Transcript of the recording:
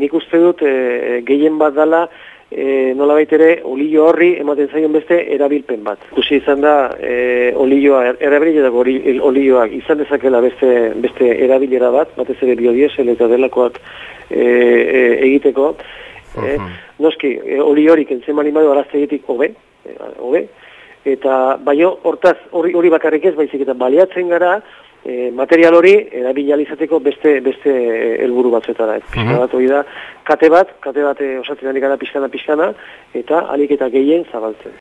nik uste dut e, gehien bat dala e, nola ere olio horri ematen zaion beste erabilpen bat. Kusi izan da e, olioa, er, erabiletako olioak izan dezakela beste, beste erabilera bat, batez ere biodiesel eta delakoak e, e, egiteko. E, noski, e, oli hori kentzen mali badu arazte egitik hobe, hobe, eta baino hortaz hori, hori bakarrik ez baizik eta baliatzen gara e, material hori erabilializateko beste beste helburu batzuetara. Mm bat hori da, kate bat, kate bat osatzen ari gara pixkana pixkana, eta alik eta gehien zabaltzen.